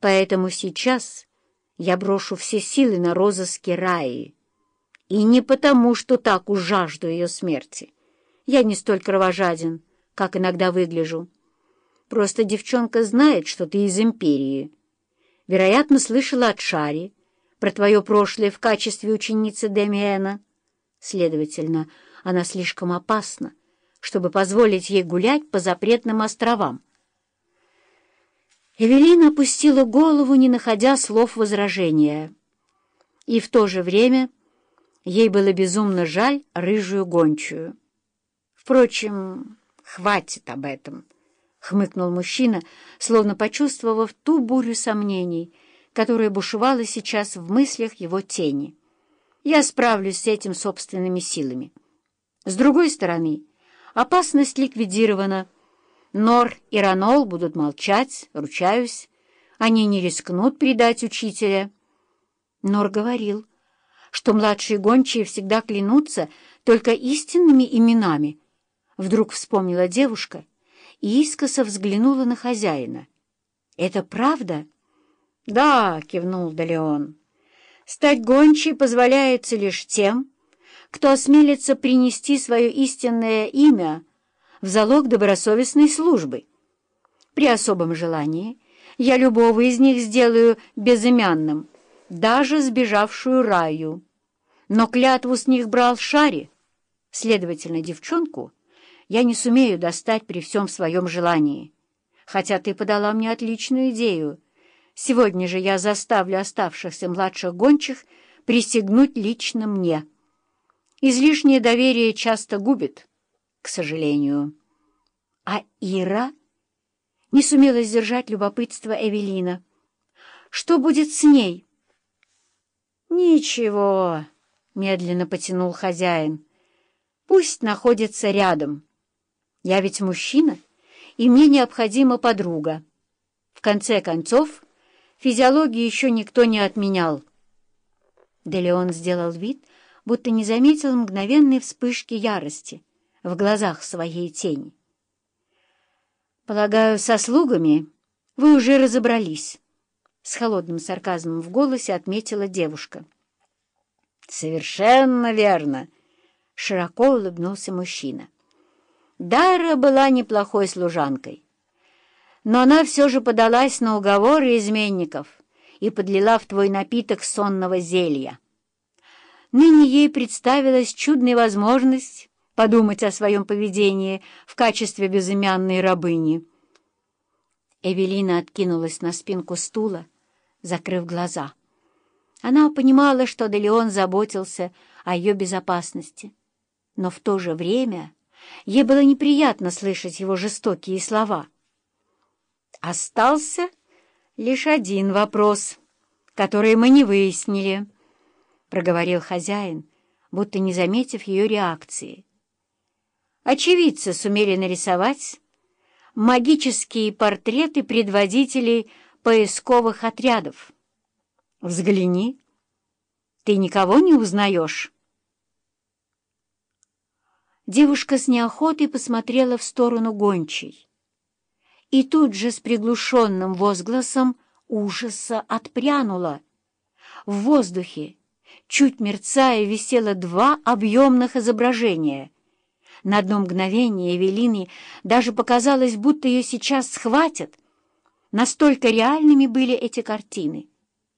Поэтому сейчас я брошу все силы на розыске Раи. И не потому, что так уж жажду ее смерти. Я не столь кровожаден, как иногда выгляжу. Просто девчонка знает, что ты из империи. Вероятно, слышала от Шари про твое прошлое в качестве ученицы Демиэна. Следовательно, она слишком опасна, чтобы позволить ей гулять по запретным островам. Эвелина опустила голову, не находя слов возражения. И в то же время ей было безумно жаль рыжую гончую. Впрочем, хватит об этом, — хмыкнул мужчина, словно почувствовав ту бурю сомнений, которая бушевала сейчас в мыслях его тени. Я справлюсь с этим собственными силами. С другой стороны, опасность ликвидирована — Нор и Ранол будут молчать, ручаюсь. Они не рискнут предать учителя. Нор говорил, что младшие гончие всегда клянутся только истинными именами. Вдруг вспомнила девушка и искоса взглянула на хозяина. «Это правда?» «Да», — кивнул Далеон. «Стать гончей позволяется лишь тем, кто осмелится принести свое истинное имя в залог добросовестной службы. При особом желании я любого из них сделаю безымянным, даже сбежавшую раю. Но клятву с них брал Шари, следовательно, девчонку я не сумею достать при всем своем желании. Хотя ты подала мне отличную идею. Сегодня же я заставлю оставшихся младших гончих присягнуть лично мне. Излишнее доверие часто губит к сожалению. А Ира не сумела сдержать любопытство Эвелина. Что будет с ней? Ничего, медленно потянул хозяин. Пусть находится рядом. Я ведь мужчина, и мне необходима подруга. В конце концов, физиологию еще никто не отменял. Делеон сделал вид, будто не заметил мгновенной вспышки ярости — в глазах своей тени. «Полагаю, со слугами вы уже разобрались», — с холодным сарказмом в голосе отметила девушка. «Совершенно верно», — широко улыбнулся мужчина. Дара была неплохой служанкой, но она все же подалась на уговоры изменников и подлила в твой напиток сонного зелья. Ныне ей представилась чудная возможность подумать о своем поведении в качестве безымянной рабыни. Эвелина откинулась на спинку стула, закрыв глаза. Она понимала, что Делеон заботился о ее безопасности, но в то же время ей было неприятно слышать его жестокие слова. «Остался лишь один вопрос, который мы не выяснили», — проговорил хозяин, будто не заметив ее реакции. Очевидцы сумели нарисовать магические портреты предводителей поисковых отрядов. Взгляни, ты никого не узнаешь. Девушка с неохотой посмотрела в сторону гончей и тут же с приглушенным возгласом ужаса отпрянула. В воздухе, чуть мерцая, висело два объемных изображения — на одно мгновение Эвелине даже показалось, будто ее сейчас схватят. Настолько реальными были эти картины.